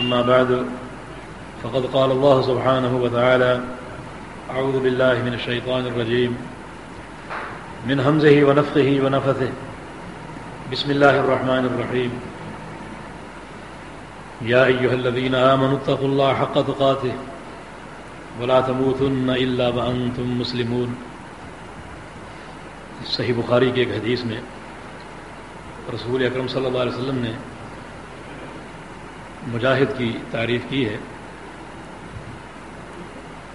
أما بعد، فقد قال الله سبحانه وتعالى أعوذ بالله من الشيطان الرجيم، من همزه ونفخه ونفثه. بسم الله الرحمن الرحيم. يا أيها الذين آمنوا اتقوا الله حق تقاته، ولا تموتن إلا وأنتم مسلمون. صحیح بخاری کی ایک حدیث میں رسول اکرم صلی اللہ علیہ وسلم نے مجاہد کی تعریف کی ہے۔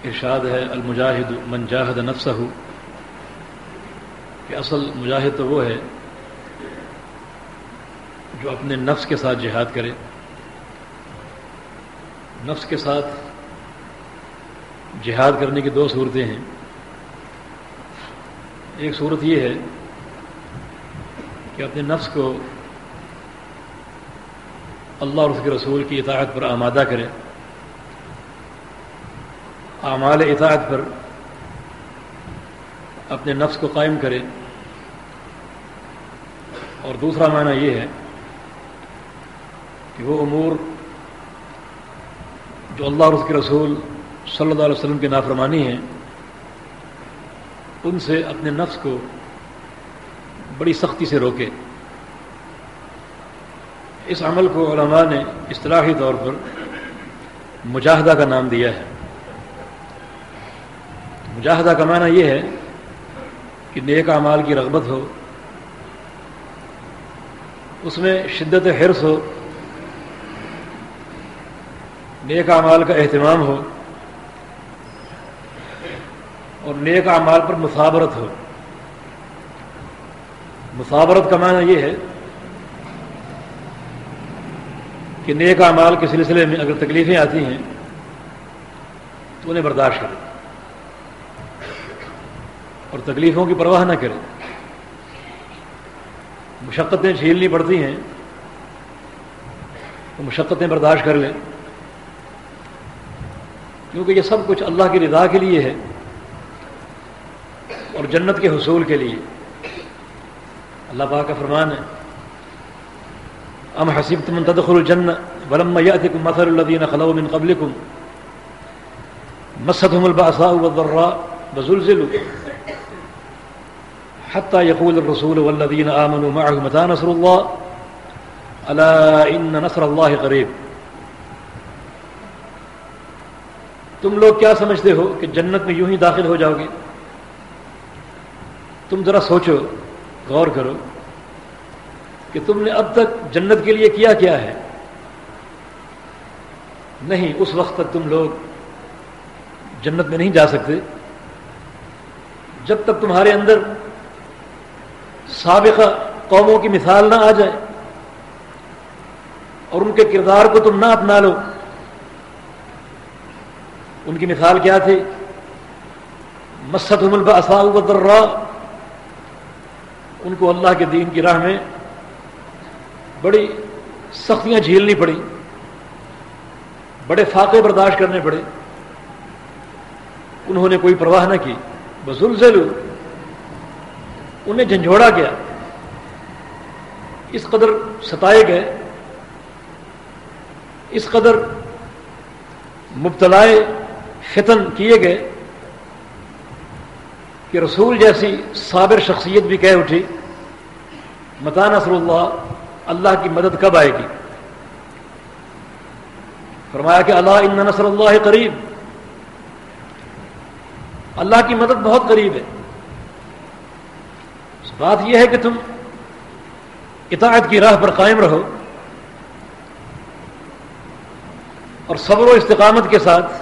ارشاد ہے، المجاہد من جاہد نفسہ۔ کہ اصل مجاہد تو وہ ہے جو اپنے نفس کے ساتھ جہاد کرے۔ نفس کے ساتھ جہاد کرنے کی دو صورتیں ہیں۔ ایک صورت یہ ہے کہ اپنے نفس کو اللہ اور اس کے رسول کی اطاعت پر آمادہ کرے۔ اعمال اطاعت پر اپنے نفس کو قائم کرے۔ اور دوسرا معنی یہ ہے کہ وہ امور جو اللہ اور اس کے رسول صلی اللہ علیہ وسلم کی نافرمانی ہے ان سے اپنے نفس کو بڑی سختی سے روکے۔ اس عمل کو علماء نے اصطلاحی طور پر مجاہدہ کا نام دیا ہے۔ مجاہدہ کا معنی یہ ہے کہ نیک اعمال کی رغبت ہو، اس میں شدت حرص ہو، نیک اعمال کا اہتمام ہو اور نیک اعمال پر مسابرت ہو۔ مسابرت کا معنی یہ ہے کہ نیک اعمال کے سلسلے میں اگر تکلیفیں آتی ہیں، تو انہیں برداشت کرے اور تکلیفوں کی پرواہ نہ کرے مشقتیں جھیلنی پڑتی ہیں، تو مشقتیں برداشت کر لیں۔ کیونکہ یہ سب کچھ اللہ کی رضا کے لیے ہے اور جنت کے حصول کے لیے۔ اللہ پاک کا فرمان ہے۔ أم حسیب تم تدخل الجن ولما يأتكم مثل الذين خلوا من قبلكم مستهم البأساء والضراء وزلزلوا حتى يقول الرسول والذين آمنوا معه متى نصر الله؟ ألا إن نصر الله قريب. تم لوگ کیا سمجھتے ہو کہ جنت میں یوں ہی داخل ہو جاؤ گے؟ تم ذرا سوچو غور کرو۔ کہ تم نے اب تک جنت کے لیے کیا کیا ہے؟ نہیں، اس وقت تک تم لوگ جنت میں نہیں جا سکتے۔ جب تک تمہارے اندر سابقہ قوموں کی مثال نہ آ جائے اور ان کے کردار کو تم نہ اپنا لو، ان کی مثال کیا تھی؟ مسد البا ودرا ان کو اللہ کے دین کی راہ میں بڑی سختیاں جھیلنی پڑی بڑے فاقے برداشت کرنے پڑے انہوں نے کوئی پرواہ نہ کی۔ بزلزل انہیں جھنجھوڑا گیا۔ اس قدر ستائے گئے، اس قدر مبتلائے، فتن کیے گئے کہ رسول جیسی صابر شخصیت بھی کہہ اٹھی متا نصر اللہ اللہ کی مدد کب آئے گی؟ فرمایا کہ اللہ ان نصر اللہ قریب۔ اللہ کی مدد بہت قریب ہے۔ بات یہ ہے کہ تم اطاعت کی راہ پر قائم رہو اور صبر و استقامت کے ساتھ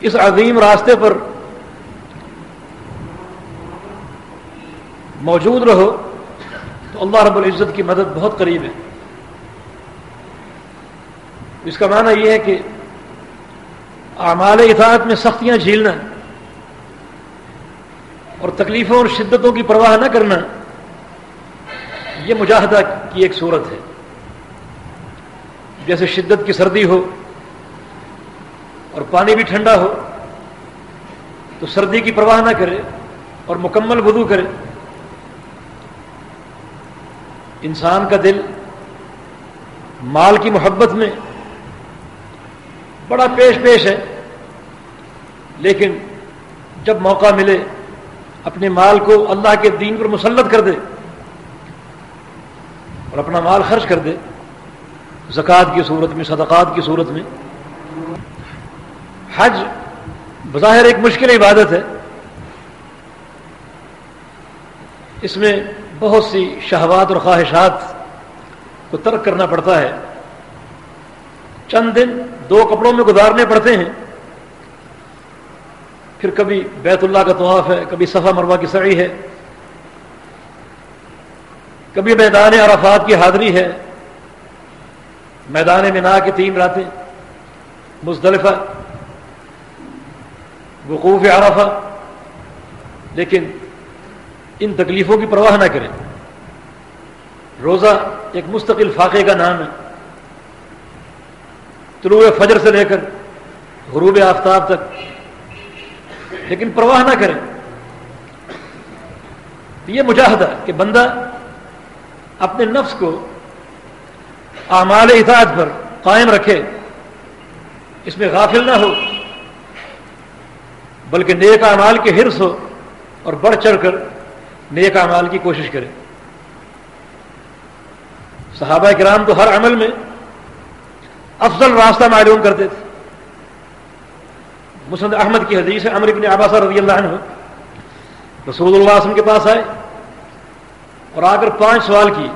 اس عظیم راستے پر موجود رہو۔ تو اللہ رب العزت کی مدد بہت قریب ہے۔ اس کا معنی یہ ہے کہ اعمال اطاعت میں سختیاں جھیلنا اور تکلیفوں اور شدتوں کی پرواہ نہ کرنا، یہ مجاہدہ کی ایک صورت ہے۔ جیسے شدت کی سردی ہو اور پانی بھی ٹھنڈا ہو، تو سردی کی پرواہ نہ کرے اور مکمل وضو کرے۔ انسان کا دل مال کی محبت میں بڑا پیش پیش ہے، لیکن جب موقع ملے، اپنے مال کو اللہ کے دین پر مسلط کر دے اور اپنا مال خرچ کر دے، زکوٰۃ کی صورت میں، صدقات کی صورت میں، حج بظاہر ایک مشکل عبادت ہے۔ اس میں بہت سی شہوات اور خواہشات کو ترک کرنا پڑتا ہے۔ چند دن دو کپڑوں میں گزارنے پڑتے ہیں۔ پھر کبھی بیت اللہ کا طواف ہے، کبھی صفا مروا کی سعی ہے۔ کبھی میدان عرفات کی حاضری ہے۔ میدان منا کی تین راتیں۔ مزدلفہ، وقوف عرفہ۔ لیکن ان تکلیفوں کی پرواہ نہ کریں۔ روزہ ایک مستقل فاقے کا نام ہے۔ طلوع فجر سے لے کر غروب آفتاب تک۔ لیکن پرواہ نہ کریں۔ یہ مجاہدہ کہ بندہ اپنے نفس کو اعمال اطاعت پر قائم رکھے، اس میں غافل نہ ہو، بلکہ نیک اعمال کے حرص ہو اور بڑھ چڑھ کر نیک اعمال کی کوشش کرے۔ صحابہ کرام تو ہر عمل میں افضل راستہ معلوم کرتے تھے۔ مسند احمد کی حدیث ہے امر ابن عباس رضی اللہ عنہ۔ رسول اللہ وسلم کے پاس آئے اور آ کر پانچ سوال کیے۔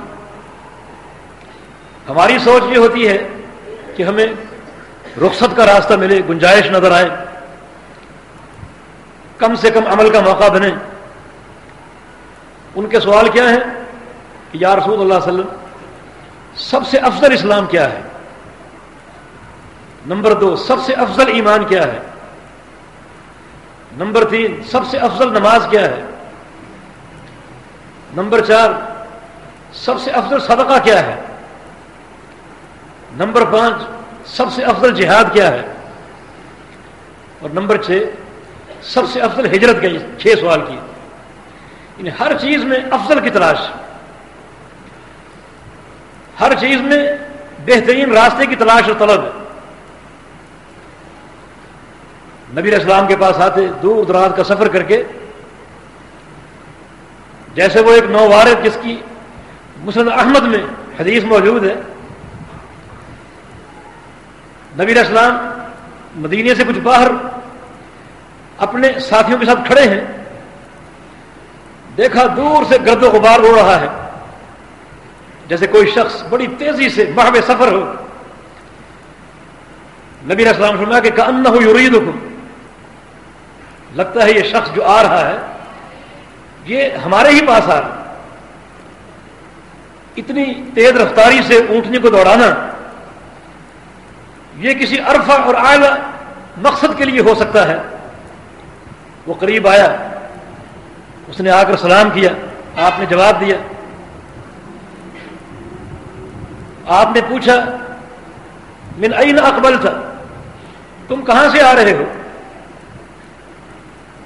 ہماری سوچ یہ ہوتی ہے کہ ہمیں رخصت کا راستہ ملے، گنجائش نظر آئے۔ کم سے کم عمل کا موقع بنے۔ ان کے سوال کیا ہیں کہ یا رسول اللہ علیہ وسلم، سب سے افضل اسلام کیا ہے؟ نمبر دو، سب سے افضل ایمان کیا ہے؟ نمبر تین، سب سے افضل نماز کیا ہے؟ نمبر چار، سب سے افضل صدقہ کیا ہے؟ نمبر پانچ، سب سے افضل جہاد کیا ہے؟ اور نمبر چھ، سب سے افضل ہجرت کا چھ سوال کی یعنی ہر چیز میں افضل کی تلاش۔ ہر چیز میں بہترین راستے کی تلاش اور طلب۔ ہے نبی اسلام کے پاس آتے، دور دراز کا سفر کر کے، جیسے وہ ایک نووارد جس کی مسلم احمد میں حدیث موجود ہے۔ نبی اسلام مدینے سے کچھ باہر اپنے ساتھیوں کے ساتھ کھڑے ہیں۔ دیکھا دور سے گرد و غبار اڑ رہا ہے۔ جیسے کوئی شخص بڑی تیزی سے محب سفر ہو۔ نبی اسلام فرمایا کہ ان ہو یورید لگتا ہے یہ شخص جو آ رہا ہے، یہ ہمارے ہی پاس آ رہا اتنی تیز رفتاری سے اونٹنی کو دوڑانا، یہ کسی عرفہ اور اعلی مقصد کے لیے ہو سکتا ہے۔ وہ قریب آیا۔ اس نے آ کر سلام کیا، آپ نے جواب دیا۔ آپ نے پوچھا، من این اقبل تھا تم کہاں سے آ رہے ہو؟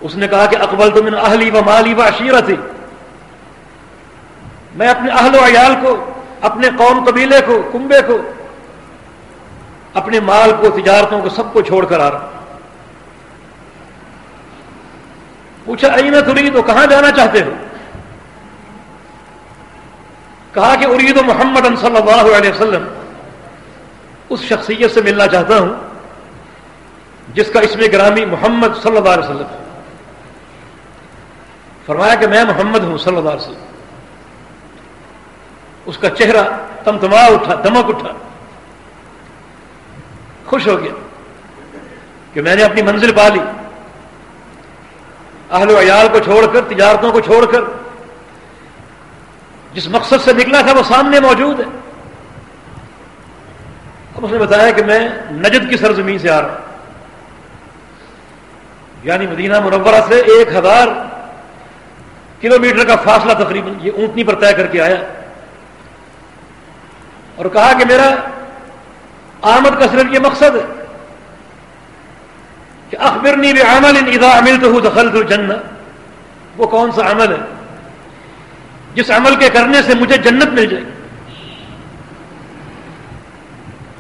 اس نے کہا کہ اکبل تو من اہلی و مالی و عشیرہ تھی میں اپنے اہل و عیال کو، اپنے قوم قبیلے کو، کنبے کو، اپنے مال کو، تجارتوں کو سب کو چھوڑ کر آ رہا ہوں۔ پوچھا این تری تو کہاں جانا چاہتے ہو؟ کہا کہ ارید و محمد صلی اللہ علیہ وسلم. اس شخصیت سے ملنا چاہتا ہوں، جس کا اس میں گرامی محمد صلی اللہ علیہ وسلم فرمایا کہ، میں محمد ہوں صلی اللہ علیہ وسلم. اس کا چہرہ تمتما اٹھا، دمک اٹھا۔ خوش ہو گیا کہ میں نے اپنی منزل پا لی اہل و عیال کو چھوڑ کر، تجارتوں کو چھوڑ کر۔ جس مقصد سے نکلا تھا وہ سامنے موجود ہے۔ اب اس نے بتایا کہ میں نجد کی سرزمین سے آ رہا ہوں۔ یعنی مدینہ منورہ سے ایک ہزار کلو میٹر کا فاصلہ تقریباً، یہ اونٹنی پر طے کر کے آیا۔ اور کہا کہ میرا آمد کا صرف یہ مقصد ہے۔ کہ اخبرنی بھی عمل ان ادا عمل تو دخل تو جنت وہ کون سا عمل ہے؟ جس عمل کے کرنے سے مجھے جنت مل جائے۔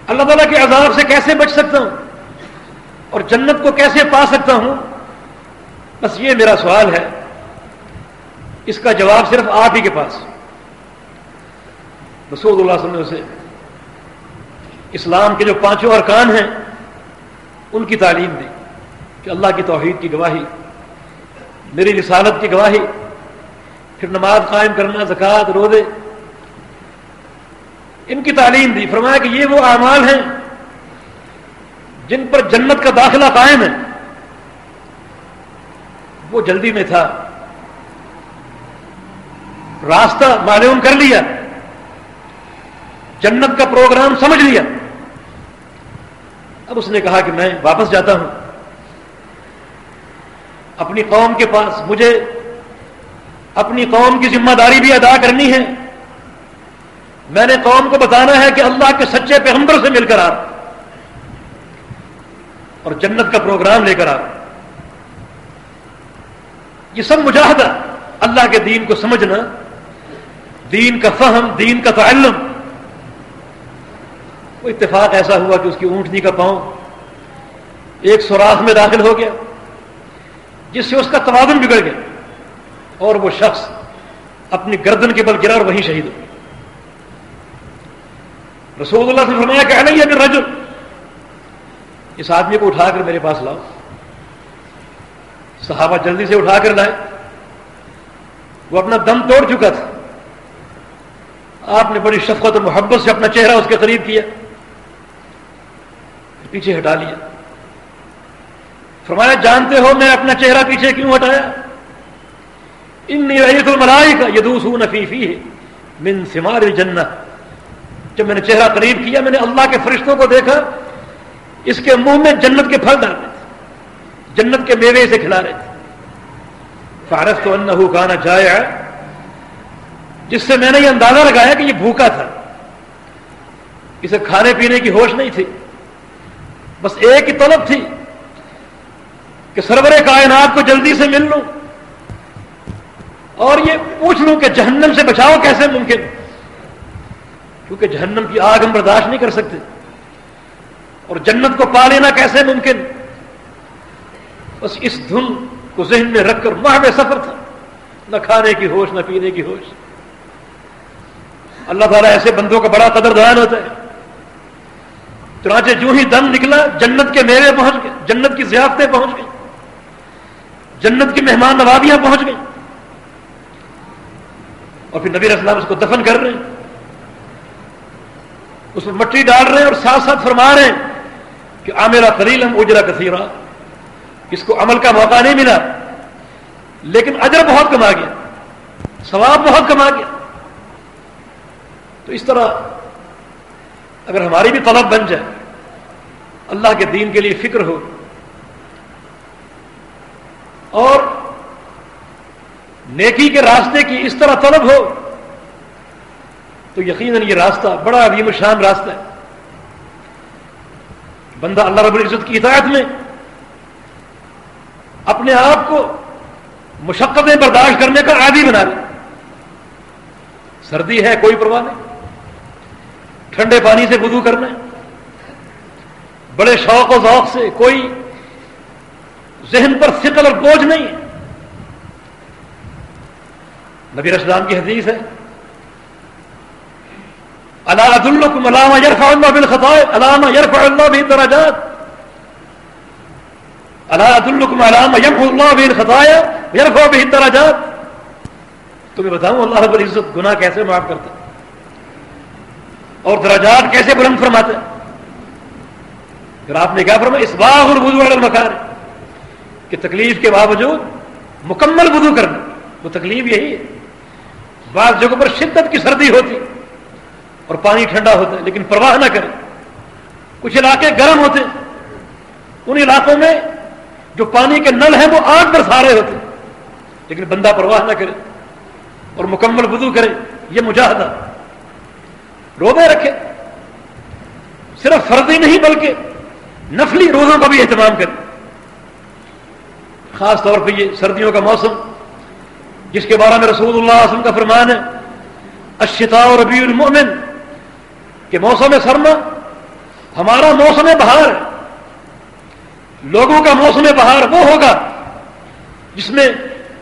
اللہ تعالیٰ کے عذاب سے کیسے بچ سکتا ہوں؟ اور جنت کو کیسے پا سکتا ہوں؟ بس یہ میرا سوال ہے۔ اس کا جواب صرف آپ ہی کے پاس۔ رسول اللہ صلی اللہ علیہ وسلم اسلام کے جو پانچوں ارکان ہیں، ان کی تعلیم دی کہ اللہ کی توحید کی گواہی، میری رسالت کی گواہی، پھر نماز قائم کرنا، زکوٰۃ رودے ان کی تعلیم دی، فرمایا کہ یہ وہ اعمال ہیں جن پر جنت کا داخلہ قائم ہے۔ وہ جلدی میں تھا۔ راستہ معلوم کر لیا۔ جنت کا پروگرام سمجھ لیا۔ اب اس نے کہا کہ میں واپس جاتا ہوں۔ اپنی قوم کے پاس مجھے اپنی قوم کی ذمہ داری بھی ادا کرنی ہے۔ میں نے قوم کو بتانا ہے کہ اللہ کے سچے پیغمبر سے مل کر آ۔ اور جنت کا پروگرام لے کر آ۔ یہ سب مجاہدہ اللہ کے دین کو سمجھنا، دین کا فہم، دین کا تعلم۔ وہ اتفاق ایسا ہوا کہ اس کی اونٹنی کا پاؤں ایک سوراخ میں داخل ہو گیا۔ جس سے اس کا توازن بگڑ گیا اور وہ شخص اپنی گردن کے بل گرا اور وہیں شہید ہو رسول اللہ سے فرمایا کہ نہیں اگر رجل، اس آدمی کو اٹھا کر میرے پاس لاؤ۔ صحابہ جلدی سے اٹھا کر لائے۔ وہ اپنا دم توڑ چکا تھا۔ آپ نے بڑی شفقت و محبت سے اپنا چہرہ اس کے قریب کیا۔ پیچھے ہٹا لیا۔ فرمایا، جانتے ہو میں اپنا چہرہ پیچھے کیوں ہٹایا؟ ان الملائی کا یہ دوسو نفیفی ہے من سمار جنت جب میں نے چہرہ قریب کیا، میں نے اللہ کے فرشتوں کو دیکھا، اس کے منہ میں جنت کے پھل ڈال رہے تھے، جنت کے میوے سے کھلا رہے تھے۔ فارس تو انہو کانا جایا جس سے میں نے یہ اندازہ لگایا کہ یہ بھوکا تھا۔ اسے کھانے پینے کی ہوش نہیں تھی، بس ایک ہی طلب تھی۔ کہ سرور کائنات کو جلدی سے مل لوں اور یہ پوچھ لوں کہ جہنم سے بچاؤ کیسے ممکن؟ کیونکہ جہنم کی آگ ہم برداشت نہیں کر سکتے۔ اور جنت کو پا لینا کیسے ممکن؟ بس اس دھن کو ذہن میں رکھ کر ماہ میں سفر تھا۔ نہ کھانے کی ہوش، نہ پینے کی ہوش۔ اللہ تعالیٰ ایسے بندوں کا بڑا قدر دان ہوتا ہے۔ چنانچہ جو ہی دم نکلا، جنت کے میوے پہنچ گئے، جنت کی ضیافتیں پہنچ گئی جنت کی مہمان نوابیاں پہنچ گئی اور پھر نبی اسلام اس کو دفن کر رہے ہیں۔ اس میں مٹی ڈال رہے ہیں اور ساتھ ساتھ فرما رہے ہیں کہ آمیرا خلیل ہم اجرا کثیرہ اس کو عمل کا موقع نہیں ملا۔ لیکن اجر بہت کما گیا۔ ثواب بہت کما گیا۔ تو اس طرح اگر ہماری بھی طلب بن جائے، اللہ کے دین کے لیے فکر ہو اور نیکی کے راستے کی اس طرح طلب ہو تو یقیناً یہ راستہ بڑا عظیم شان راستہ ہے۔ بندہ اللہ رب العزت کی اطاعت میں اپنے آپ کو مشقتیں برداشت کرنے کا عادی بنا لے۔ سردی ہے، کوئی پرواہ نہیں۔ ٹھنڈے پانی سے وضو کرنا۔ بڑے شوق و ذوق سے کوئی ذہن پر ثقل اور بوجھ نہیں ہے۔ نبی اسلام کی حدیث ہے اللہ عد الکم علامہ یرفع اللہ بالخطائے علامہ یرفع اللہ بھی دراجات اللہ الکم علامہ یرف اللہ بھی خطایا یرفع بھی دراجات تمہیں بتاؤں، اللہ رب العزت گناہ کیسے معاف کرتا اور دراجات کیسے بلند فرماتے پھر آپ نے کیا فرمایا؟ اس باغ اور وضو کہ تکلیف کے باوجود مکمل وضو کرنا، وہ تکلیف یہی ہے۔ بعض جگہوں پر شدت کی سردی ہوتی، اور پانی ٹھنڈا ہوتا ہے لیکن پرواہ نہ کرے کچھ علاقے گرم ہوتے، ان علاقوں میں جو پانی کے نل ہیں، وہ آگ پر سارے ہوتے۔ لیکن بندہ پرواہ نہ کرے اور مکمل وضو کرے، یہ مجاہدہ۔ روزے رکھے، صرف فردی نہیں، بلکہ نفلی روزوں کا بھی اہتمام کرے۔ خاص طور پہ یہ سردیوں کا موسم، جس کے بارے میں رسول اللہ علیہ وسلم کا فرمان ہے اشتا اور ربیع المؤمن، کہ موسم سرما ہمارا موسم بہار لوگوں کا موسم بہار وہ ہوگا جس میں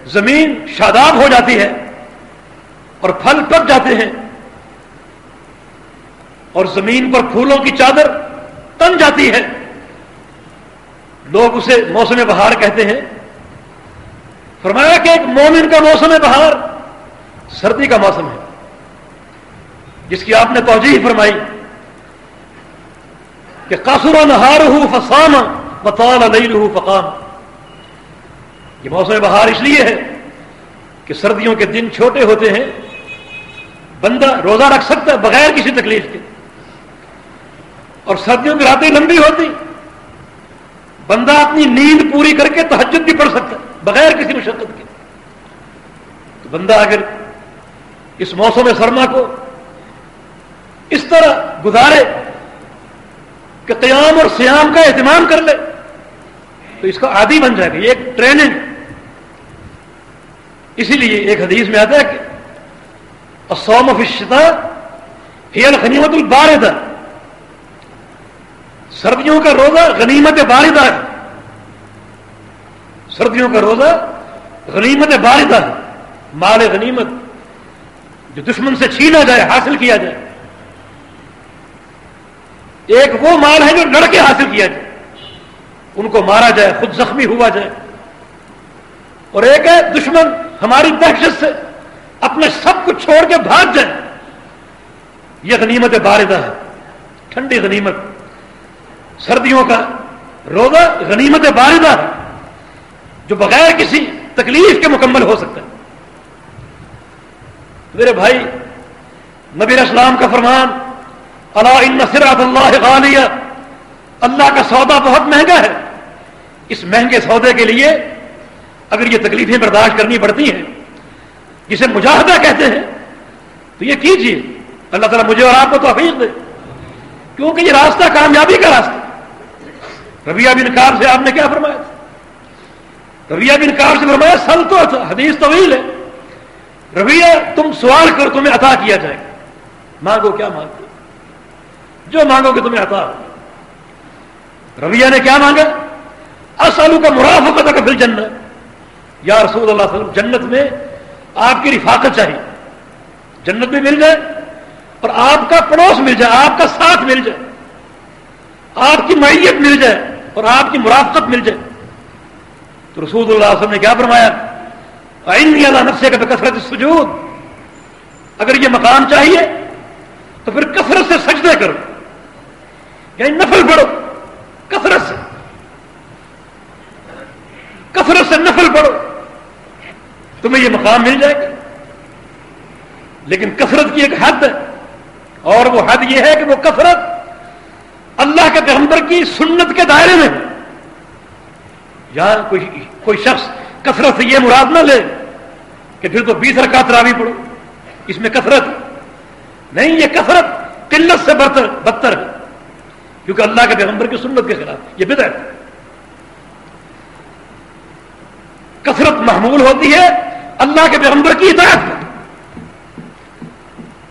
زمین شاداب ہو جاتی ہے اور پھل پک جاتے ہیں اور زمین پر پھولوں کی چادر تن جاتی ہے۔ لوگ اسے موسم بہار کہتے ہیں۔ فرمایا کہ ایک مومن کا موسم ہے بہار، سردی کا موسم ہے، جس کی آپ نے توجہ فرمائی کہ قاصر نہار ہو فسام بطال نہیں رہو فقام۔ یہ موسم بہار اس لیے ہے کہ سردیوں کے دن چھوٹے ہوتے ہیں، بندہ روزہ رکھ سکتا ہے بغیر کسی تکلیف کے، اور سردیوں کی راتیں لمبی ہوتی، بندہ اپنی نیند پوری کر کے تحجد بھی پڑھ سکتا ہے۔ بغیر کسی مشقت کے۔ تو بندہ اگر اس موسم سرما کو اس طرح گزارے کہ قیام اور سیام کا اہتمام کر لے، تو اس کا عادی بن جائے گا۔ یہ ایک ٹریننگ۔ اسی لیے ایک حدیث میں آتا ہے کہ سوم فشتا ہی الخنیمت الباردہ۔ سردیوں کا روزہ غنیمت باردہ ہے۔ سردیوں کا روزہ غنیمت باردہ ہے۔ مال غنیمت جو دشمن سے چھینا جائے، حاصل کیا جائے۔ ایک وہ مال ہے جو لڑکے حاصل کیا جائے۔ ان کو مارا جائے، خود زخمی ہوا جائے۔ اور ایک ہے دشمن ہماری دہشت سے اپنے سب کو چھوڑ کے بھاگ جائے۔ یہ غنیمت باردہ ہے۔ ٹھنڈی غنیمت۔ سردیوں کا روزہ غنیمت باردہ ہے۔ جو بغیر کسی تکلیف کے مکمل ہو سکتا ہے۔ میرے بھائی، نبی اسلام کا فرمان اللہ ان اللہ غالیہ اللہ کا سودا بہت مہنگا ہے۔ اس مہنگے سودے کے لیے اگر یہ تکلیفیں برداشت کرنی پڑتی ہیں، جسے مجاہدہ کہتے ہیں، تو یہ کیجیے اللہ تعالیٰ مجھے اور آپ کو تو دے۔ کیونکہ یہ راستہ کامیابی کا راستہ۔ ربیہ بن کار سے آپ نے کیا فرمایا؟ تھا ربیہ بن کار سے فرمایا سل تو اچھا، حدیث طویل ہے۔ رویہ تم سوال کر تمہیں عطا کیا جائے۔ گا مانگو، کیا مانگو؟ جو مانگو گے تمہیں عطا رویہ نے کیا مانگا؟ اصلوں کا مرافقت کا پھر جنت یا رسول اللہ علیہ وسلم، جنت میں آپ کی رفاقت چاہیے۔ جنت بھی مل جائے اور آپ کا پڑوس مل جائے، آپ کا ساتھ مل جائے۔ آپ کی معیت مل جائے اور آپ کی مرافقت مل جائے۔ تو رسول اللہ علیہ وسلم نے کیا فرمایا؟ اللہ نفسے کا کثرت سجود اگر یہ مقام چاہیے تو پھر کثرت سے سجدے کرو۔ یعنی نفل پڑھو۔ کثرت سے۔ کثرت سے نفل پڑھو۔ تمہیں یہ مقام مل جائے گا۔ لیکن کثرت کی ایک حد ہے۔ اور وہ حد یہ ہے کہ وہ کثرت اللہ کے پیغمبر کی سنت کے دائرے میں یا کوئی کوئی شخص کثرت سے یہ مراد نہ لے کہ پھر تو بیس رکعت راوی پڑھو۔ اس میں کثرت۔ نہیں، یہ کثرت قلت سے برتر بدتر ہے۔ کیونکہ اللہ کے پیغمبر کی سنت کے خلاف یہ بدعت کثرت محمول ہوتی ہے، اللہ کے پیغمبر کی اطاعت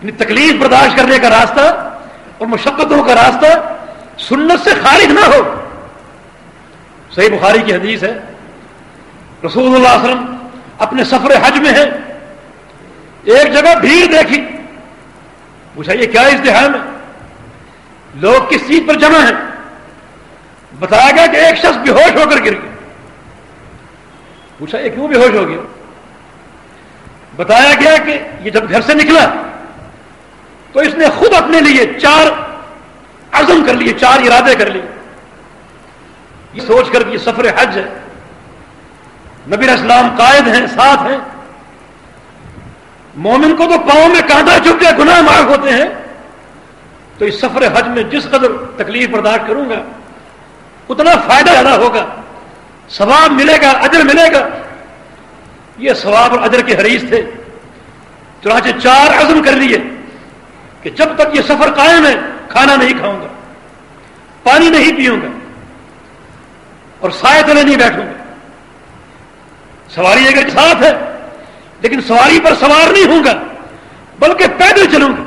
یعنی تکلیف برداشت کرنے کا راستہ اور مشقتوں کا راستہ سنت سے خارج نہ ہو۔ صحیح بخاری کی حدیث ہے۔ رسول اللہ علیہ وسلم اپنے سفر حج میں ہے ایک جگہ بھیڑ دیکھی۔ پوچھا، یہ کیا اشتہار ہے لوگ کس چیز پر جمع ہیں؟ بتایا گیا کہ ایک شخص بے ہوش ہو کر گر گیا۔ پوچھا، یہ کیوں بے ہوش ہو گیا؟ بتایا گیا کہ یہ جب گھر سے نکلا تو اس نے خود اپنے لیے چار عزم کر لیے، چار ارادے کر لیے۔ یہ سوچ کر یہ سفر حج ہے۔ نبی اسلام قائد ہیں، ساتھ ہیں۔ مومن کو تو پاؤں میں کانٹا چکے گناہ معاف ہوتے ہیں۔ تو اس سفر حج میں جس قدر تکلیف برداشت کروں گا، اتنا فائدہ زیادہ ہوگا۔ ثواب ملے گا، اجر ملے گا۔ یہ ثواب اور اجر کے حریث تھے۔ چنانچہ چار عزم کر لیے کہ جب تک یہ سفر قائم ہے، کھانا نہیں کھاؤں گا، پانی نہیں پیوں گا۔ اور سائے تلے نہیں بیٹھوں گا سواری اگر ساتھ ہے، لیکن سواری پر سوار نہیں ہوں گا، بلکہ پیدل چلوں گا۔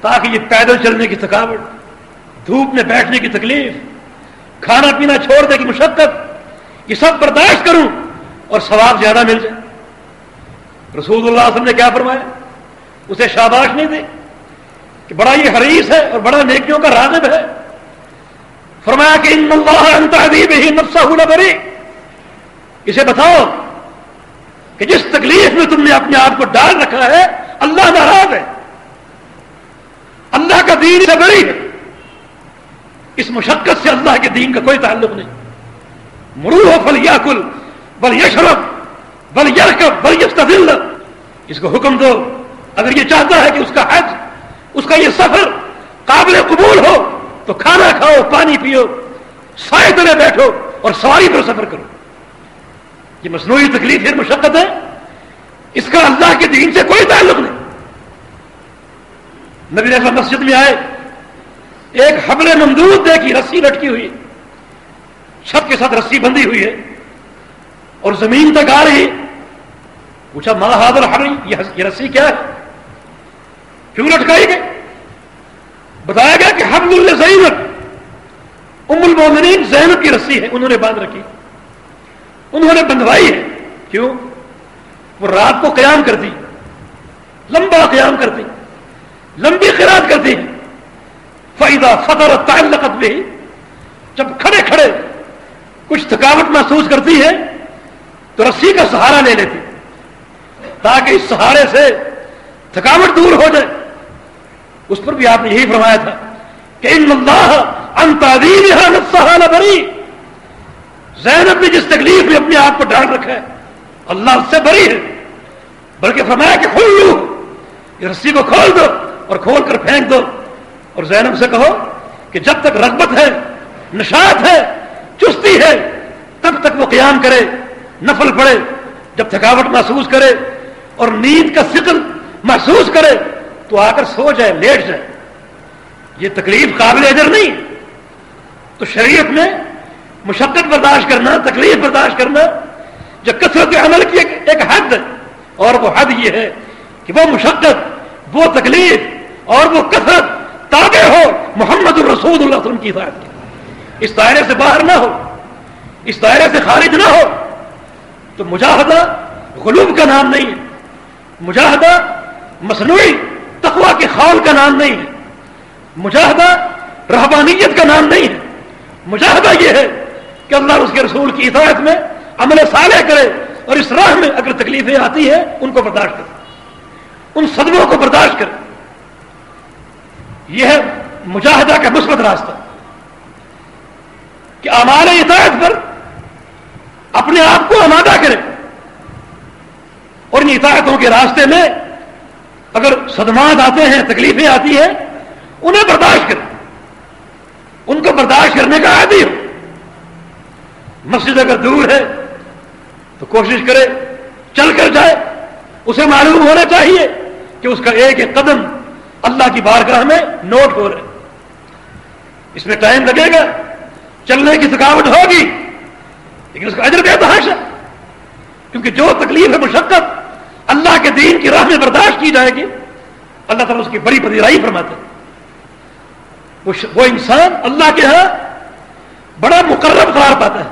تاکہ یہ پیدل چلنے کی تھکاوٹ، دھوپ میں بیٹھنے کی تکلیف، کھانا پینا چھوڑنے کی مشقت، یہ سب برداشت کروں اور ثواب زیادہ مل جائے۔ رسول اللہ علیہ وسلم نے کیا فرمایا؟ اسے شاباش نہیں دے کہ بڑا یہ حریص ہے اور بڑا نیکیوں کا راغب ہے۔ فرمایا کہ ان اللہ ہی نفسہ بری. اسے بتاؤ کہ جس تکلیف میں تم نے اپنے آپ کو ڈال رکھا ہے، اللہ ناراض ہے۔ اللہ کا دین سے بڑی ہے۔ اس مشقت سے اللہ کے دین کا کوئی تعلق نہیں۔ مرو ہو فل یا کل بل یشرف بل یرکب، بل یستدل اس کو حکم دو۔ اگر یہ چاہتا ہے کہ اس کا حج، اس کا یہ سفر قابل قبول ہو تو کھانا کھاؤ، پانی پیو سائے تلے بیٹھو اور سواری پر سفر کرو۔ یہ مصنوعی تکلیف ہے مشقت ہے۔ اس کا اللہ کے دین سے کوئی تعلق نہیں۔ نبی رحمت مسجد میں آئے۔ ایک حمل ممدود دیکھی، رسی لٹکی ہوئی۔ چھت کے ساتھ رسی بندی ہوئی ہے۔ اور زمین تک آ رہی۔ پوچھا، ماں حاضر ہمیں یہ رسی کیا ہے؟ کیوں لٹکائی گئی؟ بتایا گیا کہ حمل ام المومنین زینب کی رسی ہے، انہوں نے باندھ رکھی۔ انہوں نے بندوائی ہے۔ کیوں؟ وہ رات کو قیام کرتی لمبا قیام کرتی لمبی خیرات کرتی فائدہ فتح تعلقت بھی جب کھڑے کھڑے کچھ تھکاوٹ محسوس کرتی ہے، تو رسی کا سہارا لے لیتی۔ تاکہ اس سہارے سے تھکاوٹ دور ہو جائے۔ اس پر بھی آپ نے یہی فرمایا تھا۔ کہ ان اللہ سہارا بری زینب نے جس تکلیف میں اپنے آپ کو ڈال رکھا ہے، اللہ اس سے بری ہے۔ بلکہ فرمایا کہ کھول لو، یہ رسی کو کھول دو اور کھول کر پھینک دو۔ اور زینب سے کہو کہ جب تک رغبت ہے، نشاط ہے، چستی ہے، تب تک وہ قیام کرے، نفل پڑے، جب تھکاوٹ محسوس کرے اور نیند کا فکر محسوس کرے، تو آ کر سو جائے، لیٹ جائے۔ یہ تکلیف قابل اجر نہیں۔ تو شریعت میں مشقت برداشت کرنا، تکلیف برداشت کرنا جو کثرت عمل کی ایک حد، اور وہ حد یہ ہے کہ وہ مشقت، وہ تکلیف، اور وہ کثرت تابع ہو محمد الرسول اللہ علیہ وسلم کی کی اس دائرے سے باہر نہ ہو، اس دائرے سے خارج نہ ہو۔ تو مجاہدہ غلوب کا نام نہیں ہے۔ مجاہدہ مصنوعی تقوا کے خال کا نام نہیں ہے۔ مجاہدہ رحبانیت کا نام نہیں ہے۔ مجاہدہ یہ ہے کہ اللہ اس کے رسول کی اطاعت میں عمل صالح کرے اور اس راہ میں اگر تکلیفیں آتی ہیں، ان کو برداشت کرے۔ ان صدموں کو برداشت کرے۔ یہ ہے مجاہدہ کا مثبت راستہ۔ کہ امال اطاعت پر اپنے آپ کو آمادہ کرے۔ اور ان اطاعتوں کے راستے میں اگر صدمات آتے ہیں، تکلیفیں آتی ہیں انہیں برداشت کرے ان کو برداشت کرنے کا عادی ہو مسجد اگر دور ہے تو کوشش کرے، چل کر جائے۔ اسے معلوم ہونا چاہیے کہ اس کا ایک ایک قدم اللہ کی بارگاہ میں نوٹ ہو رہے اس میں ٹائم لگے گا، چلنے کی تھکاوٹ ہوگی، لیکن اس کا اجر بے تحاش ہے۔ کیونکہ جو تکلیف ہے مشقت اللہ کے دین کی راہ میں برداشت کی جائے گی، اللہ تعالیٰ اس کی بڑی پذیرائی فرماتے ہیں وہ انسان اللہ کے ہاں بڑا مقرر قرار پاتا ہے۔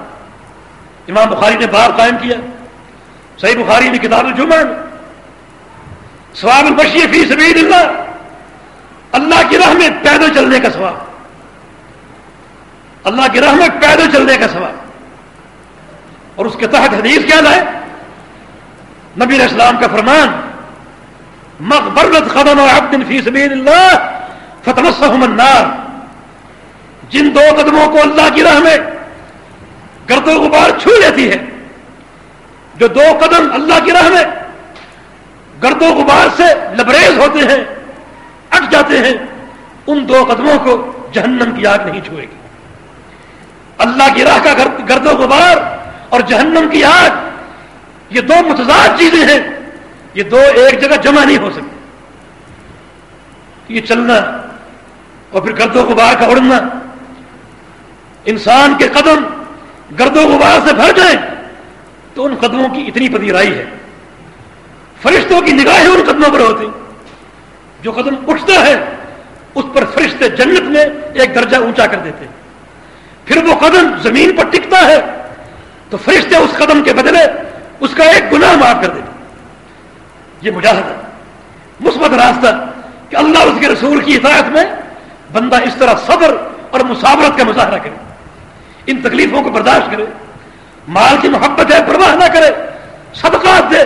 امام بخاری نے باب قائم کیا۔ صحیح بخاری نے کتاب الجمع سواب البشی فی سبیل اللہ اللہ کی راہ میں پیدل چلنے کا سواب اللہ کی راہ میں پیدل چلنے کا سواب اور اس کے تحت حدیث کیا لائے نبی علیہ السلام کا فرمان مغبرت قدم عبد فی سبیل اللہ فتمسهم النار. جن دو قدموں کو اللہ کی راہ میں گرد و غبار چھو لیتی ہے، جو دو قدم اللہ کی راہ میں گرد و غبار سے لبریز ہوتے ہیں اٹ جاتے ہیں، ان دو قدموں کو جہنم کی آگ نہیں چھوئے گی۔ اللہ کی راہ کا گرد و غبار اور جہنم کی آگ، یہ دو متضاد چیزیں ہیں، یہ دو ایک جگہ جمع نہیں ہو سکتی۔ یہ چلنا اور پھر گرد و غبار کا اڑنا۔ انسان کے قدم گرد و غبار سے بھر جائیں تو ان قدموں کی اتنی پذیرائی ہے۔ فرشتوں کی نگاہیں ان قدموں پر ہوتی۔ جو قدم اٹھتا ہے، اس پر فرشتے جنت میں ایک درجہ اونچا کر دیتے۔ پھر وہ قدم زمین پر ٹکتا ہے، تو فرشتے اس قدم کے بدلے اس کا ایک گناہ معاف کر دیتے۔ یہ مجاہدہ، مثبت راستہ کہ اللہ اس کے رسول کی اطاعت میں بندہ اس طرح صبر اور مساورت کا مظاہرہ کرے، ان تکلیفوں کو برداشت کرے، مال کی محبت ہے، پرواہ نہ کرے، صدقات دے،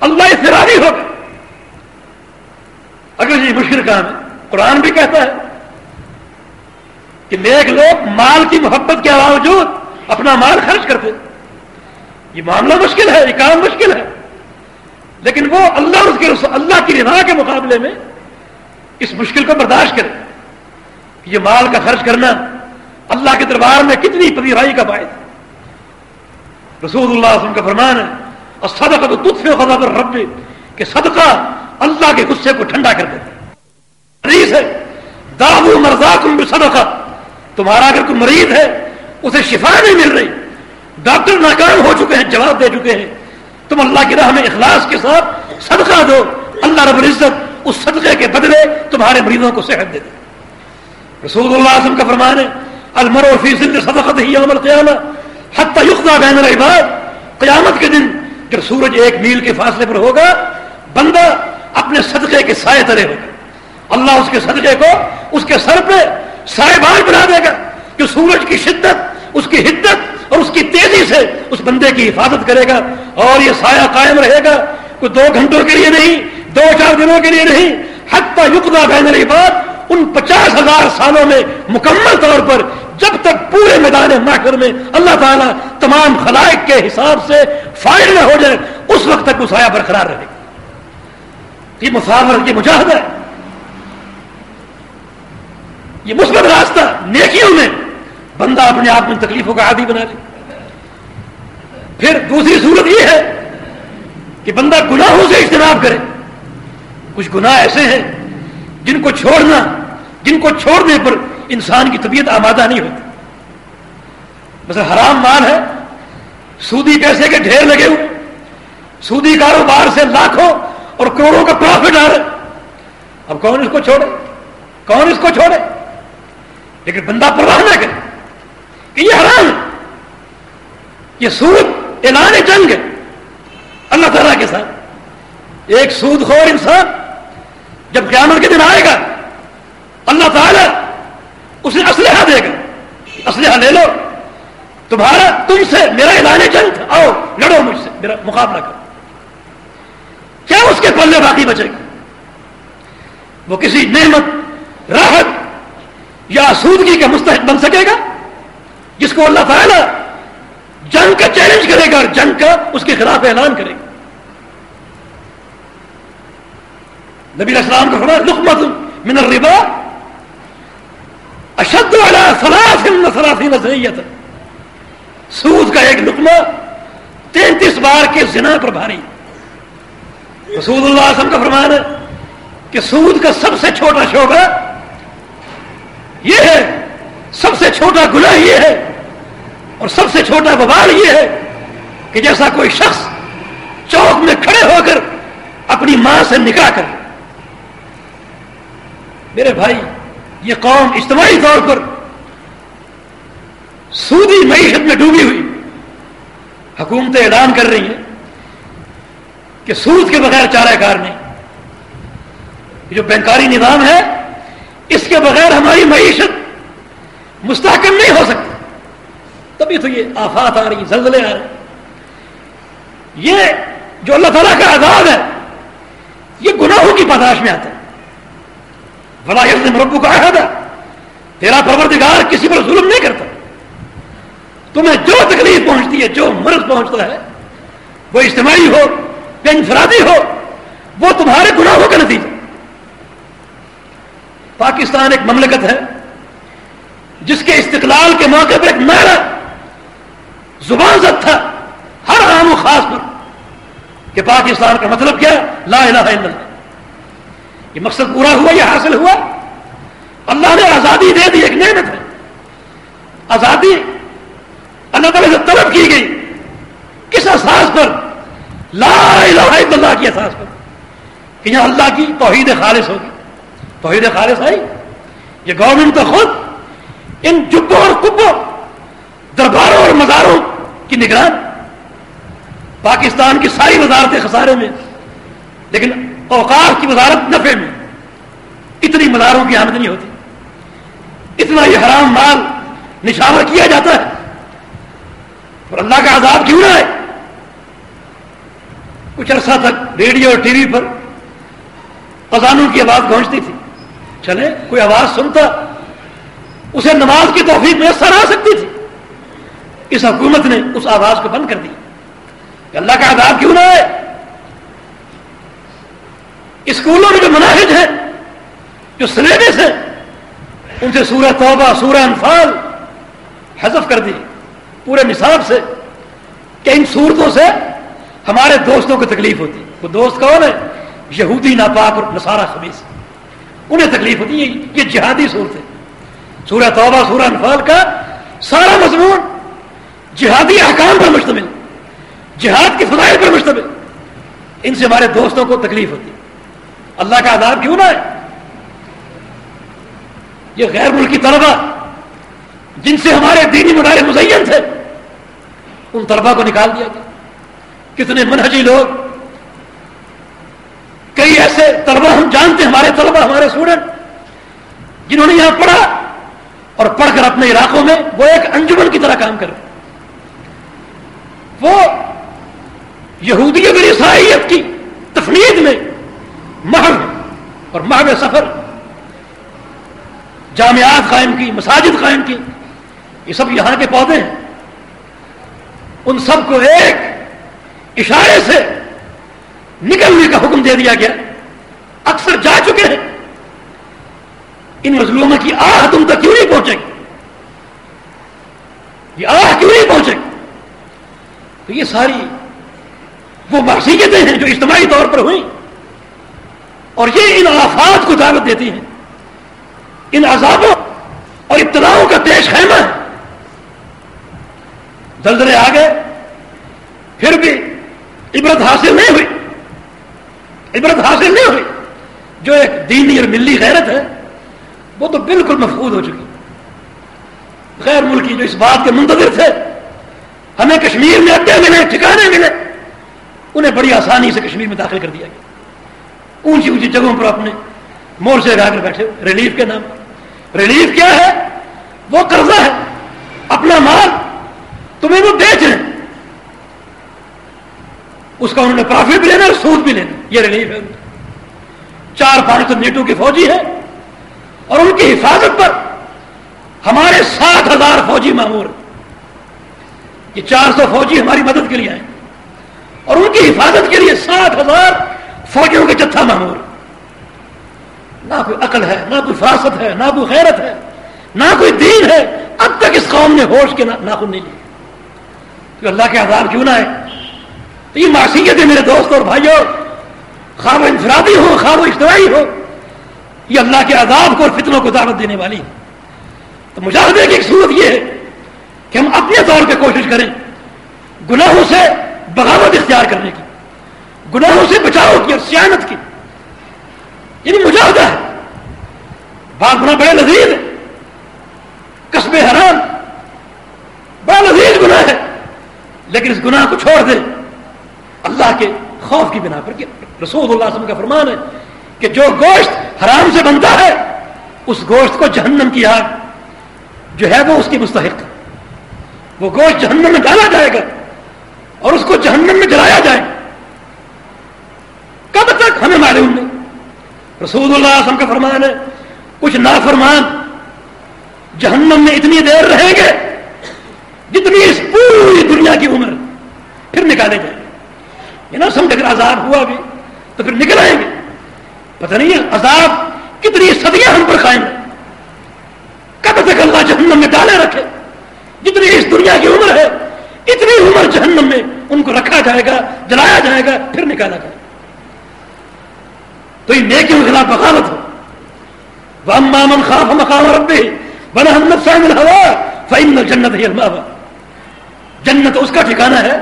اللہ اس سے راضی ہوگا اگر یہ مشکل کام ہے، قرآن بھی کہتا ہے کہ نیک لوگ مال کی محبت کے باوجود اپنا مال خرچ کرتے یہ معاملہ مشکل ہے، یہ کام مشکل ہے۔ لیکن وہ اللہ اس کے اللہ کی رضا کے مقابلے میں اس مشکل کو برداشت کرے۔ یہ مال کا خرچ کرنا اللہ کے دربار میں کتنی پذیرائی کا باعث رسول اللہ علیہ وسلم کا فرمان ہے اور صدقہ تو تجھ سے خدا رب کہ صدقہ اللہ کے غصے کو ٹھنڈا کر دیتا مریض ہے دابو مرزا تم صدقہ تمہارا اگر کوئی مریض ہے، اسے شفا نہیں مل رہی۔ ڈاکٹر ناکام ہو چکے ہیں، جواب دے چکے ہیں۔ تم اللہ کی راہ میں اخلاص کے ساتھ صدقہ دو۔ اللہ رب العزت اس صدقے کے بدلے تمہارے مریضوں کو صحت دے دے۔ رسول اللہ علیہ وسلم کا فرمان ہے المر فی صدقت ہی عمل قیامہ حتی یخدا بین العباد۔ قیامت کے دن جب سورج ایک میل کے فاصلے پر ہوگا، بندہ اپنے صدقے کے سائے ترے ہوگا۔ اللہ اس کے صدقے کو اس کے سر پہ سائے بار بنا دے گا کہ سورج کی شدت، اس کی حدت اور اس کی تیزی سے اس بندے کی حفاظت کرے گا اور یہ سایہ قائم رہے گا کوئی دو گھنٹوں کے لیے نہیں، دو چار دنوں کے لیے نہیں، حتی یقدا بین العباد۔ ان پچاس ہزار سالوں میں مکمل طور پر جب تک پورے میدان محکر میں اللہ تعالیٰ تمام خلائق کے حساب سے فائل نہ ہو جائے، اس وقت تک اس آیا برقرار رہے۔ یہ مسافر یہ مجاہدہ ہے۔ یہ مثبت راستہ نیکیوں میں بندہ اپنے آپ میں تکلیفوں کا عادی بنا لے۔ پھر دوسری صورت یہ ہے کہ بندہ گناہوں سے اجتناب کرے۔ کچھ گناہ ایسے ہیں جن کو چھوڑنا، جن کو چھوڑنے پر انسان کی طبیعت آمادہ نہیں ہوتی۔ مثلا حرام مال ہے۔ سودی پیسے کے ڈھیر لگے ہوئے۔ سودی کاروبار سے لاکھوں اور کروڑوں کا پروفٹ آ رہا اب کون اس کو چھوڑے؟ کون اس کو چھوڑے؟ لیکن بندہ پرواہ نہ کرے۔ کہ یہ حرام ہے۔ یہ سود اعلان جنگ ہے۔ اللہ تعالیٰ کے ساتھ۔ ایک سود خور انسان جب قیامت کے دن آئے گا، اللہ تعالیٰ اسے اسلحہ دے گا۔ اسلحہ لے لو۔ تمہارا تم سے میرا اعلان جنگ، آؤ، لڑو مجھ سے، میرا مقابلہ کرو۔ کیا اس کے پلے باقی بچے گا؟ وہ کسی نعمت، راحت یا سودگی کا مستحق بن سکے گا؟ جس کو اللہ تعالیٰ جنگ کا چیلنج کرے گا اور جنگ کا اس کے خلاف اعلان کرے گا۔ نبی السلام کا فرمان لقمت من الربا اشد سود کا ایک لقمہ تینتیس بار کے زنا پر بھاری۔ رسول اللہ وسلم کا فرمان ہے کہ سود کا سب سے چھوٹا شعبہ یہ ہے، سب سے چھوٹا گناہ یہ ہے، اور سب سے چھوٹا بوال یہ ہے کہ جیسا کوئی شخص چوک میں کھڑے ہو کر اپنی ماں سے نکاح کر میرے بھائی، یہ قوم اجتماعی طور پر سودی معیشت میں ڈوبی ہوئی۔ حکومتیں اعلان کر رہی ہیں کہ سود کے بغیر چارہ کار نہیں۔ جو بینکاری نظام ہے، اس کے بغیر ہماری معیشت مستحکم نہیں ہو سکتی۔ تبھی تو یہ آفات آ رہی، زلزلے آ رہے۔ یہ جو اللہ تعالیٰ کا عذاب ہے، یہ گناہوں کی پاداش میں آتا ہے۔ بلا کا عہدہ تیرا پروردگار کسی پر ظلم نہیں کرتا۔ تمہیں جو تکلیف پہنچتی ہے، جو مرض پہنچتا ہے، وہ اجتماعی ہو، یا انفرادی ہو، وہ تمہارے گناہوں کا نتیجہ۔ پاکستان ایک مملکت ہے، جس کے استقلال کے موقع پر ایک نعرہ زبان زد تھا، ہر عام و خاص پر، کہ پاکستان کا مطلب کیا لا الہ الا اللہ۔ یہ مقصد پورا ہوا یہ حاصل ہوا؟ اللہ نے آزادی دے دی، ایک نعمت ہے۔ آزادی اللہ تعالیٰ سے طلب کی گئی۔ کس احساس پر؟ لا الہ الا اللہ کی احساس پر۔ کہ یہاں اللہ کی توحید خالص ہوگی۔ توحید خالص آئی۔ یہ گورنمنٹ تو خود ان جبوں اور کبوں، درباروں اور مزاروں کی نگران۔ پاکستان کی ساری وزارتیں خسارے میں۔ لیکن اوقاف کی وزارت نفے میں اتنی مزاروں کی آمدنی ہوتی اتنا یہ حرام مال نشاور کیا جاتا ہے اور اللہ کا عذاب کیوں نہ ہے کچھ عرصہ تک ریڈیو اور ٹی وی پر خزانوں کی آواز پہنچتی تھی۔ چلے کوئی آواز سنتا، اسے نماز کی توفیق میں سر آ سکتی تھی۔ اس حکومت نے اس آواز کو بند کر دی کہ اللہ کا عذاب کیوں نہ ہے اسکولوں میں جو مناہج ہیں، جو سلیبس ہیں، ان سے سورہ توبہ، سورہ انفال حذف کر دی، پورے نصاب سے کہ ان صورتوں سے ہمارے دوستوں کو تکلیف ہوتی۔ وہ دوست کون ہے یہودی، ناپاک اور نصارہ خبیص انہیں تکلیف ہوتی ہے یہ جہادی صورت ہے۔ سورہ توبہ، سورہ انفال کا سارا مضمون جہادی احکام پر مشتمل، جہاد کی فضائل پر مشتمل۔ ان سے ہمارے دوستوں کو تکلیف ہوتی۔ اللہ کا عذاب کیوں نہ ہے یہ غیر ملکی طلبہ جن سے ہمارے دینی مدارے مزین تھے، ان طلبہ کو نکال دیا گیا۔ کتنے منہجی لوگ، کئی ایسے طلبہ ہم جانتے ہیں، ہمارے طلبہ، ہمارے اسٹوڈنٹ جنہوں نے یہاں پڑھا اور پڑھ کر اپنے علاقوں میں وہ ایک انجمن کی طرح کام کر رہے وہ یہودیت اور عیسائیت کی تفرید میں محب اور محب سفر، جامعات قائم کی، مساجد قائم کی، یہ سب یہاں کے پودے ہیں۔ ان سب کو ایک اشارے سے نکلنے کا حکم دے دیا گیا۔ اکثر جا چکے ہیں۔ ان مظلوموں کی آہ تم تک کیوں نہیں پہنچے؟ گی یہ آہ کیوں نہیں پہنچے؟ گی تو یہ ساری وہ معصیتیں ہیں جو اجتماعی طور پر ہوئی اور یہ ان آفات کو دعوت دیتی ہیں۔ ان عذابوں اور ابتداؤں کا پیش خیمہ ہے۔ زلزلے آ گئے پھر بھی عبرت حاصل نہیں ہوئی۔ عبرت حاصل نہیں ہوئی۔ جو ایک دینی اور ملی غیرت ہے، وہ تو بالکل محفوظ ہو چکی۔ غیر ملکی جو اس بات کے منتظر تھے، ہمیں کشمیر میں اڈے ملے، ٹھکانے ملے، انہیں بڑی آسانی سے کشمیر میں داخل کر دیا گیا۔ اونچی اونچی جگہوں پر اپنے مور سے لگا کر بیٹھے ریلیف کے نام۔ ریلیف کیا ہے؟ وہ قرضہ ہے۔ اپنا مال تمہیں وہ بیچ رہے اس کا انہوں نے پرافٹ بھی لینا اور سود بھی لینا۔ یہ ریلیف ہے۔ چار پانچ تو نیٹو کی فوجی ہے۔ اور ان کی حفاظت پر ہمارے سات ہزار فوجی معمور یہ چار سو فوجی ہماری مدد کے لیے آئے اور ان کی حفاظت کے لیے سات ہزار فوجیوں کے جتھا معمور نہ کوئی عقل ہے، نہ کوئی فراست ہے، نہ کوئی خیرت ہے، نہ کوئی دین ہے۔ اب تک اس قوم نے ہوش کے ناخن نہیں لیے تو اللہ کے عذاب کیوں نہ ہے تو یہ معصیت ہے میرے دوست اور بھائیوں۔ خواب انفرادی ہو خواب اجتماعی ہو یہ اللہ کے عذاب کو اور فتنوں کو دعوت دینے والی۔ ہے تو مجاہدے کی ایک صورت یہ ہے کہ ہم اپنے طور پہ کوشش کریں، گناہوں سے بغاوت اختیار کرنے کی۔ گناہوں سے بچاؤ کی اور سیانت کی۔ یعنی مجاہدہ ہے۔ بات گنا بڑے لذیذ ہے حرام۔ بڑا لذیذ گناہ ہے۔ لیکن اس گناہ کو چھوڑ دے۔ اللہ کے خوف کی بنا پر کہ رسول اللہ علیہ وسلم کا فرمان ہے کہ جو گوشت حرام سے بنتا ہے، اس گوشت کو جہنم کی آگ جو ہے وہ اس کی مستحق وہ گوشت جہنم میں ڈالا جائے گا اور اس کو جہنم میں جلایا جائے۔ گا کب تک؟ ہمیں معلوم نہیں۔ رسول اللہ علیہ وسلم کا فرمان ہے، کچھ نافرمان جہنم میں اتنی دیر رہیں گے جتنی اس پوری دنیا کی عمر۔ پھر نکالے جائیں گے۔ یہ نہ سمجھ اگر عذاب ہوا بھی تو پھر نکل آئیں گے۔ پتہ نہیں ہے عذاب کتنی صدیاں ہم پر قائم کب تک اللہ جہنم میں ڈالے رکھے؟ جتنی اس دنیا کی عمر ہے، اتنی عمر جہنم میں ان کو رکھا جائے گا، جلایا جائے گا، پھر نکالا جائے گا۔ تو یہ نیکیوں کے خلاف بغاوت ہو۔ وَأَمَّا خَافَ مَقَامَ رَبِّهِ وَنَهَا النَّفْسَ عَنِ فَإِنَّ الْجَنَّةَ هِيَ جنت اس کا ٹھکانہ ہے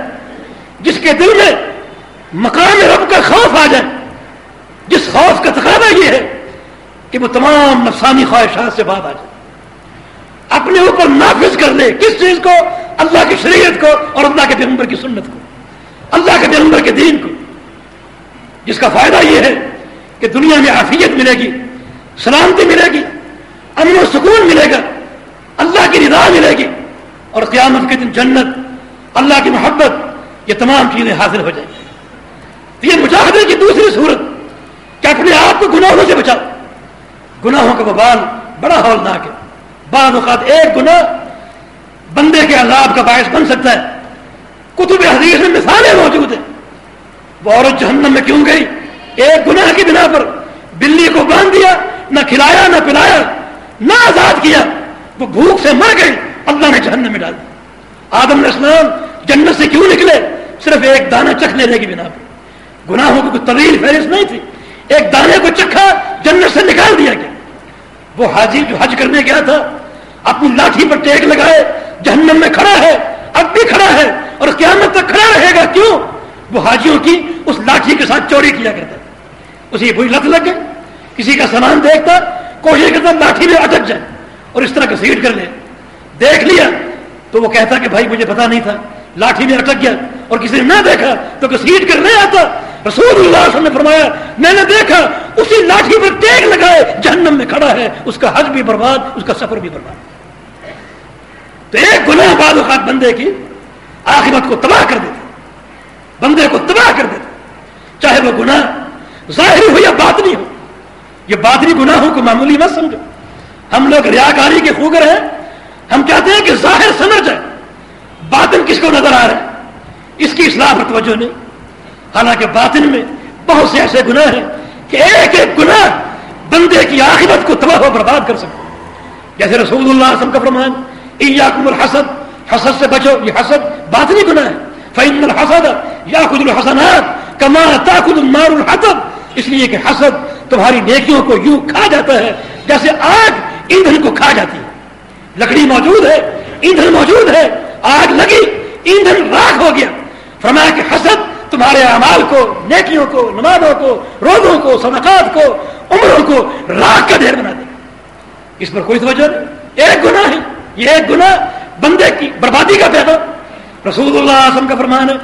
جس کے دل میں مقام رب کا خوف آ جائے۔ جس خوف کا تقاضا یہ ہے کہ وہ تمام نفسانی خواہشات سے بات آ جائے۔ اپنے اوپر نافذ کر لے کس چیز کو؟ اللہ کی شریعت کو اور اللہ کے پیغمبر کی سنت کو۔ اللہ کے پیغمبر کے دین کو۔ جس کا فائدہ یہ ہے کہ دنیا میں عافیت ملے گی، سلامتی ملے گی، امن و سکون ملے گا، اللہ کی رضا ملے گی اور قیامت کے دن جنت، اللہ کی محبت، یہ تمام چیزیں حاصل ہو جائیں گی۔ یہ مجاہدے کی دوسری صورت، کہ اپنے آپ کو گناہوں سے بچاؤ۔ گناہوں کا ببال بڑا ہولناک ہے۔ بعض اوقات ایک گناہ بندے کے عذاب کا باعث بن سکتا ہے۔ کتب حدیث میں مثالیں موجود ہیں۔ وہ عورت جہنم میں کیوں گئی؟ ایک گناہ کی بنا پر بلی کو باندھ دیا، نہ کھلایا، نہ پلایا، نہ آزاد کیا، وہ بھوک سے مر گئی، اللہ نے جہنم میں ڈال دیا آدم علیہ السلام جنت سے کیوں نکلے؟ صرف ایک دانہ چکھ لینے کی بنا پر۔ گناہوں کو کوئی طویل فہرست نہیں تھی۔ ایک دانے کو چکھا، جنت سے نکال دیا گیا۔ وہ حاجی جو حج کرنے گیا تھا، اپنی لاٹھی پر ٹیک لگائے، جہنم میں کھڑا ہے، اب بھی کھڑا ہے اور قیامت تک کھڑا رہے گا۔ کیوں؟ وہ حاجیوں کی اس لاٹھی کے ساتھ چوری کیا کرتا اسے بری لت لگ گئی، کسی کا سامان دیکھتا، کوشش کرتا لاٹھی میں اٹک جائے اور اس طرح کا کر لے۔ دیکھ لیا تو وہ کہتا کہ بھائی مجھے پتا نہیں تھا، لاٹھی میں اٹک گیا اور کسی نے نہ دیکھا تو سیٹ کر نہیں آتا۔ رسول اللہ صلی اللہ علیہ وسلم نے فرمایا، میں نے دیکھا، اسی لاٹھی پر ٹیک لگائے، جہنم میں کھڑا ہے، اس کا حج بھی برباد، اس کا سفر بھی برباد۔ تو ایک گناہ بعد اوقات بندے کی آخرت کو تباہ کر دیتا، بندے کو تباہ کر دیتا، چاہے وہ گناہ ظاہری ہو یا باطنی ہو۔ یہ باطنی گناہوں کو معمولی مت سمجھو۔ ہم لوگ ریاکاری کے خوگر ہیں۔ ہم چاہتے ہیں کہ ظاہر سمجھ جائے باطن کس کو نظر آ رہا ہے؟ اس کی اصلاح پر توجہ نہیں۔ حالانکہ باطن میں بہت سے ایسے گناہ ہیں کہ ایک ایک گناہ بندے کی آخرت کو تباہ و برباد کر سکتے جیسے رسول اللہ علیہ وسلم کا فرمان، ایاکم الحسد حسد سے بچو، یہ حسد باطنی گناہ ہے۔ فإن الحسد یاخذ الحسنات کما تاخذ النار الحطب۔ اس لیے کہ حسد تمہاری نیکیوں کو یوں کھا جاتا ہے جیسے آگ ایندھن کو کھا جاتی ہے۔ لکڑی موجود ہے، ایندھن موجود ہے، آگ لگی، ایندھن راکھ ہو گیا۔ فرمایا کہ حسد تمہارے اعمال کو، نیکیوں کو، نمازوں کو، روزوں کو، صدقات کو، عمروں کو راکھ کا ڈھیر بنا دے۔ اس پر کوئی توجہ نہیں۔ ایک گناہ ہے یہ ایک گناہ بندے کی بربادی کا پیغام۔ رسول اللہ علیہ کا فرمان ہے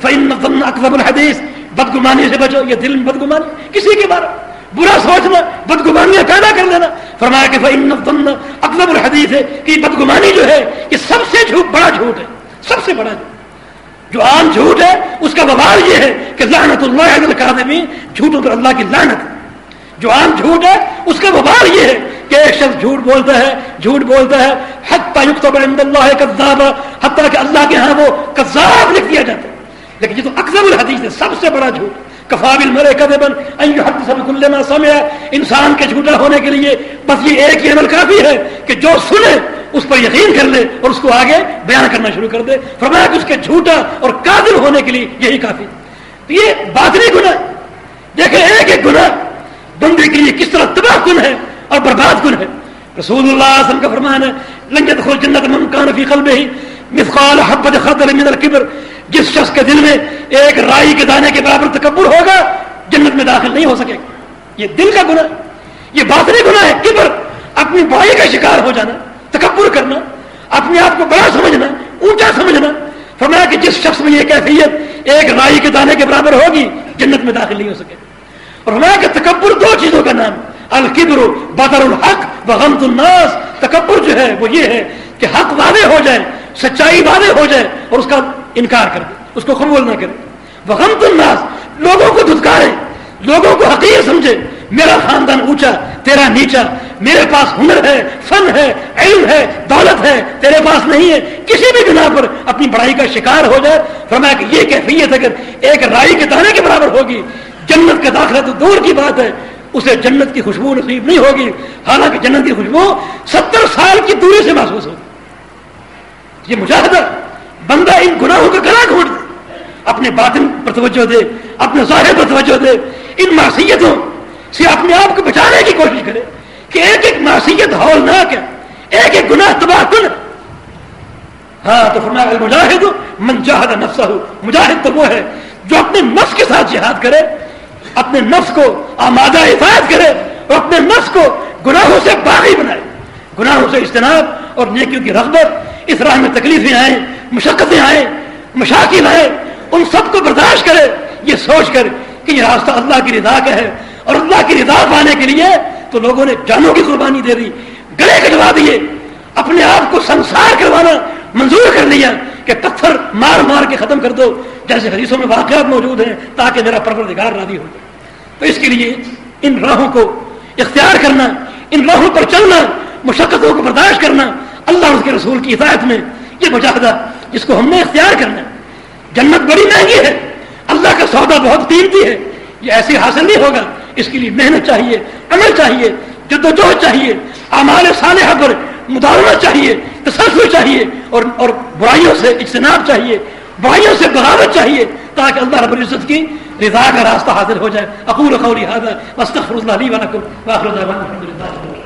فإن الظن الحدیث بدگمانی سے بچو، یہ دل میں بدگمانی، کسی کے بارے برا سوچنا، بدگمانیاں پیدا کر دینا۔ فرمایا کہ فإن الظن الحدیث ہے کہ بدگمانی جو ہے، یہ سب سے جھوٹ، بڑا جھوٹ ہے۔ سب سے بڑا جھوٹ۔ جو عام جھوٹ ہے، اس کا وبال یہ ہے کہ لعنت اللہ علی جھوٹوں پر اللہ کی لعنت۔ جو عام جھوٹ ہے، اس کا وبال یہ ہے کہ ایک شخص جھوٹ بولتا ہے، جھوٹ بولتا ہے، حتیٰ یکتب عند اللہ کذاب حتیٰ کہ اللہ کے ہاں وہ کذاب لکھ دیا جاتا ہے۔ لیکن یہ تو اکثر الحدیث ہے، سب سے بڑا جھوٹ۔ کفابل مرے کذبن ان یحدث بكل ما سمع۔ انسان کے جھوٹا ہونے کے لیے بس یہ ایک ہی عمل کافی ہے کہ جو سنے، اس پر یقین کر لے اور اس کو آگے بیان کرنا شروع کر دے۔ فرمایا کہ اس کے جھوٹا اور قادر ہونے کے لیے یہی کافی۔ تو یہ باطنی گناہ۔ دیکھیں، ایک ایک گناہ بندے کے لیے کس طرح تباہ کن ہے اور برباد کن ہے۔ رسول اللہ علیہ وسلم کا فرمان ہے لنگت خود جنت من کان فی قلبہ مثقال حبت خطر من الكبر۔ جس شخص کے دل میں ایک رائی کے دانے کے برابر تکبر ہوگا، جنت میں داخل نہیں ہو سکے گا۔ یہ دل کا گناہ یہ باطنی گناہ ہے۔ کبر اپنی بائی کا شکار ہو جانا، تکبر کرنا، اپنے آپ کو بڑا سمجھنا، اونچا سمجھنا۔ فرمایا کہ جس شخص میں یہ کیفیت ایک رائی کے دانے کے برابر ہوگی، جنت میں داخل نہیں ہو سکے۔ اور فرمایا کہ تکبر دو چیزوں کا نام، القبر، بدر الحق بغمت الناس۔ تکبر جو ہے، وہ یہ ہے کہ حق واضح ہو جائے، سچائی واضح ہو جائے اور اس کا انکار کر دے اس کو قبول نہ کرے وغمت الناس، لوگوں کو دھتکارے، لوگوں کو حقیر سمجھے۔ میرا خاندان اونچا، تیرا نیچا، میرے پاس ہنر ہے، فن ہے، علم ہے، دولت ہے، تیرے پاس نہیں ہے۔ کسی بھی بنا پر اپنی بڑائی کا شکار ہو جائے، فرمایا کہ یہ کیفیت اگر ایک رائی کے دانے کے برابر ہوگی، جنت کا داخلہ تو دور کی بات ہے، اسے جنت کی خوشبو نصیب نہیں ہوگی۔ حالانکہ جنت کی خوشبو ستر سال کی دوری سے محسوس ہوگی۔ یہ مجاہدہ بندہ ان گناہوں کا گلا گھونٹ دے، اپنے باطن پر توجہ دے، اپنے ظاہر پر توجہ دے۔ ان معصیتوں سے اپنے آپ کو بچانے کی کوشش کرے کہ ایک ایک معصیت ہول نہ کیا ایک ایک گناہ تباہ کن۔ ہاں تو فرمایا، المجاہد من جاہد نفسہ، مجاہد تو وہ ہے جو اپنے نفس کے ساتھ جہاد کرے، اپنے نفس کو آمادہ حفاظت کرے اور اپنے نفس کو گناہوں سے باغی بنائے۔ گناہوں سے اجتناب اور نیکیوں کی رغبت، اس راہ میں تکلیفیں آئیں مشقتیں آئیں، مشاکل آئیں، ان سب کو برداشت کرے، یہ سوچ کر کہ یہ راستہ اللہ کی رضا کا ہے اور اللہ کی رضا پانے کے لیے تو لوگوں نے جانوں کی قربانی دے دی، گلے کٹوا دیے۔ اپنے آپ کو سنسار کروانا منظور کر لیا کہ پتھر مار مار کے ختم کر دو، جیسے حدیثوں میں واقعات موجود ہیں، تاکہ میرا پروردگار راضی ہو۔ جائے تو اس کے لیے ان راہوں کو اختیار کرنا، ان راہوں پر چلنا، مشقتوں کو برداشت کرنا، اللہ اور اس کے رسول کی ہدایت میں یہ مجاہدہ جس کو ہم نے اختیار کرنا ہے۔ جنت بڑی مہنگی ہے۔ اللہ کا سودا بہت قیمتی ہے۔ یہ ایسے حاصل نہیں ہوگا۔ اس کے لیے محنت چاہیے، عمل چاہیے جد و جہد چاہیے، اعمال صالحہ پر مداومت چاہیے، تسلسل چاہیے، اور اور برائیوں سے اجتناب چاہیے، برائیوں سے بغاوت چاہیے تاکہ اللہ رب العزت کی رضا کا راستہ حاضر ہو جائے۔ اقول قولی هذا واستغفر الله لي ولكم واخر دعوانا الحمد لله